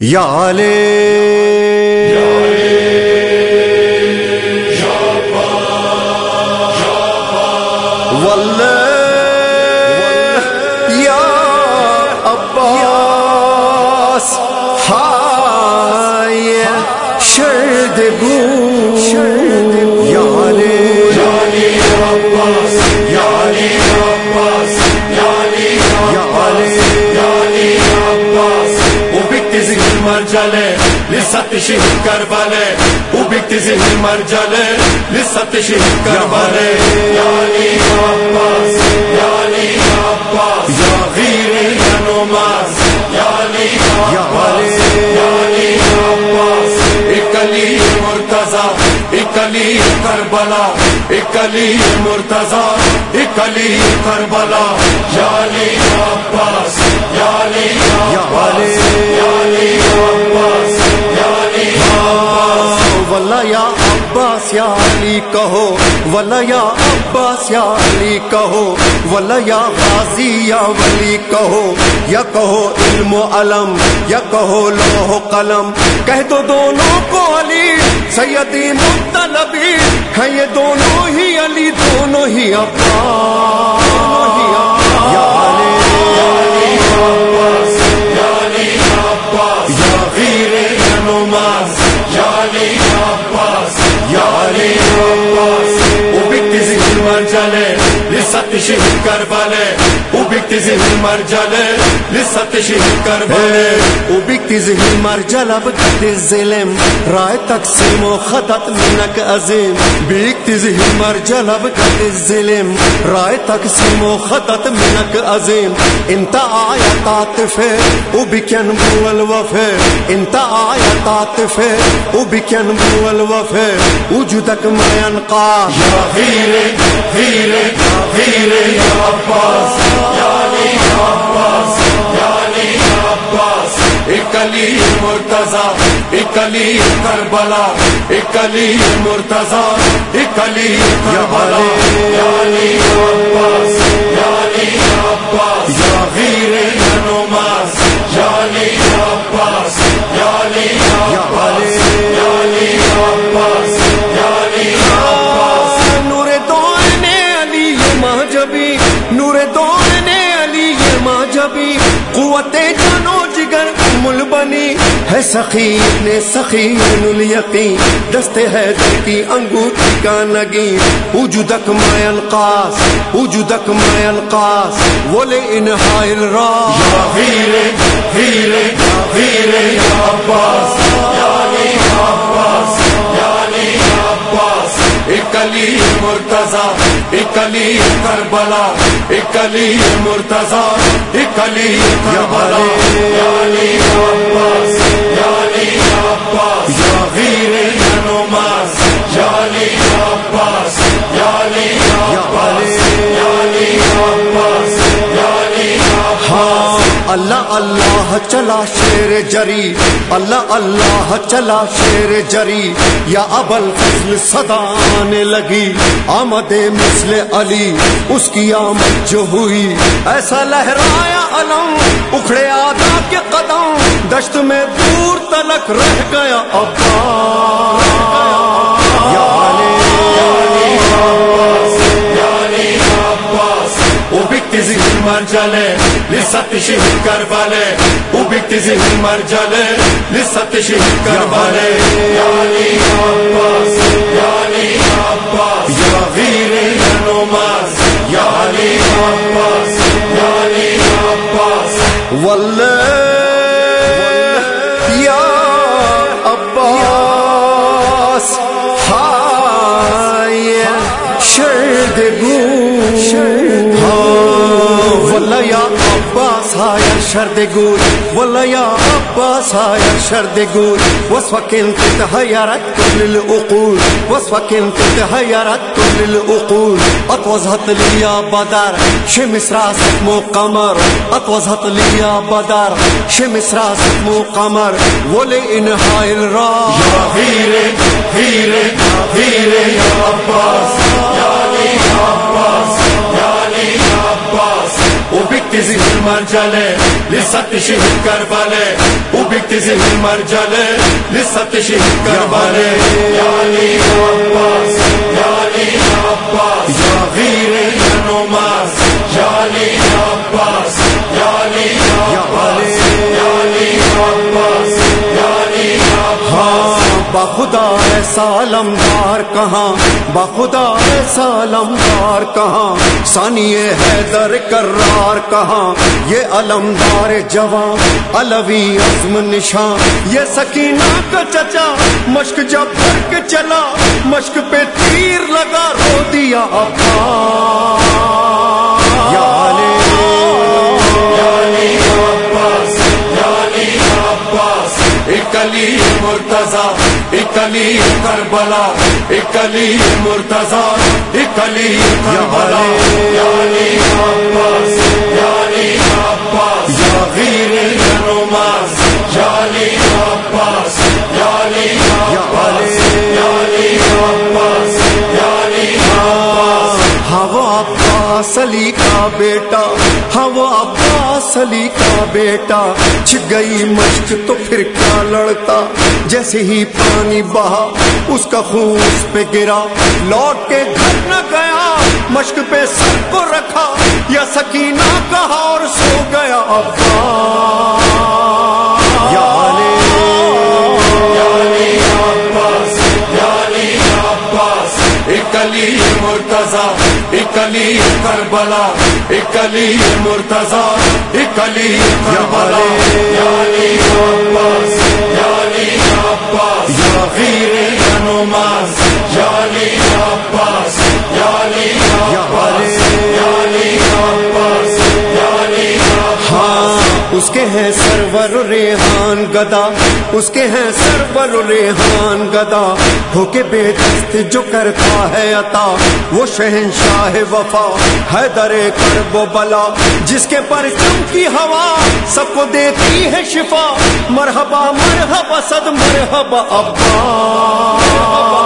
یا لے یا عباس ہائے شرد مرجله لست شهید کربله او بیکتی ذهن مرجله لست شهید کربله یعنی عباس یعنی عباس، یا غیر یا نماز یعنی عباس یعنی عباس۔ اکلی مرتضی اکلی کربلا اکلی مرتضی اکلی کربلا۔ یعنی عباس یعنی عباس یا علی کہو ولا یا عباس یا علی کہو ولا یا غازی یا ولی کہو، یا کہو علم و علم، یا کہو لوح و قلم۔ کہہ دو دونوں کو علی، سیدی مطلبی ہے یہ دونوں ہی علی، دونوں ہی عباس دونوں ہی عباس لست کر کربله ذهن مرجله لست شهید کربله او بیکتی ذہن مر جلب کت ظلم رائے تقسیم و خطت منک عظیم بیکتی ذہن مر جلب کت ظلم رائے تقسیم و خطت منک عظیم انت آیت عاطفے او بکن بو الوفے انت آیت عاطفے او بکن بو الوفے وجودک ما ينقى یا غیر غیر غیر یا عباس یعنی اکلی مرتضی اکلی کربلا اکلی مرتضی اکلی کربلا یا یعنی عباس یا ماں جبی قوت جانو جگر، مل بنی ہے سخی نے سخی نل یقین، دستے ہے دل کی انگوٹھی کا نگی وجودک ما القاس، وجودک ما القاس ولے انہائی الراس۔ یا غیر غیر غیر یا عباس۔ یا یعنی عباس۔ یعنی عباس اکلی مرتضی اکلی کربلا اکلی مرتضی اکلی کربلا یا علی عباس یعنی اللہ اللہ چلا شیر جری اللہ اللہ چلا شیر جری یا ابل فضل صدا آنے لگی آمد مثل علی اس کی آمد جو ہوئی ایسا لہرایا علم اکھڑے آدھا کے قدم دشت میں دور تلک رہ گیا ابا یعنی یعنی یعنی یا علی یعنی عباس او بیکتی ذهن مرجله لست شهید کربله او بیکتی ذهن مرجله لست شهید کربله یعنی عباس عباس یا غیر یا نماز عباس یعنی عباس عباس ہائے شرد گو ہائے شرد گور والله یا عباس ہائے شرد گور وصفك انت تهيرت كل العقول وصفك انت تهيرت كل العقول اطوزهت لي يا بدر، شمس راسك مو قمر۔ اطوزهت لي يا بدر، شمس راسك مو قمر۔ ولانهاء الراس یا غیر غیر غیر یا عباس۔ یعنی مرجله لست شهید کربله او وباكتزم المرجلة لسه تشهد كربلة يا علي يا عباس يا علي يا ایسا لمبار کہاں؟ بخدا ایسا لمبار کہاں؟ ثانی حیدر کرار کہاں؟ یہ علمدار جوان، علوی عزم نشان۔ یہ سکینہ کا چچا، مشک جب بھر کے چلا۔ مشک پہ تیر لگا رو دیا ابا اكلي كربلاء اكلي مرتضى اكلي كربلاء يا یعنی علي يا عباس يا علي يا عباس يا غير يا نوماس يا یعنی علي يا عباس يا علي يا عباس يا علي يا عباس۔ يا علي يا عباس ہاں، ہوا عباس علی کا بیٹا۔ وہ عباس علی کا بیٹا چھک گئی مشک تو پھر کیا لڑتا؟ جیسے ہی پانی بہا، اس کا خون اس پہ گرا۔ لوٹ کے گھر نہ گیا مشک پہ سر کو رکھا۔ یا سکینہ کہا اور سو گیا عباس۔ اکلی مرتضى اکلی کربلا، اکلی مرتضى اکلی کربلا. یا علی عباس یا علی عباس یا غیر يا یا علی عباس یا علی عباس. اس کے ہیں سرور ریحان گدا، اس کے ہیں سرور ریحان گدا۔ ہو کے بے دست جو کرتا ہے عطا، وہ شہنشاہ وفا ہے در کرب و بلا۔ جس کے پرچم کی ہوا، سب کو دیتی ہے شفا۔ مرحبا مرحبا، صد مرحبا، ابا۔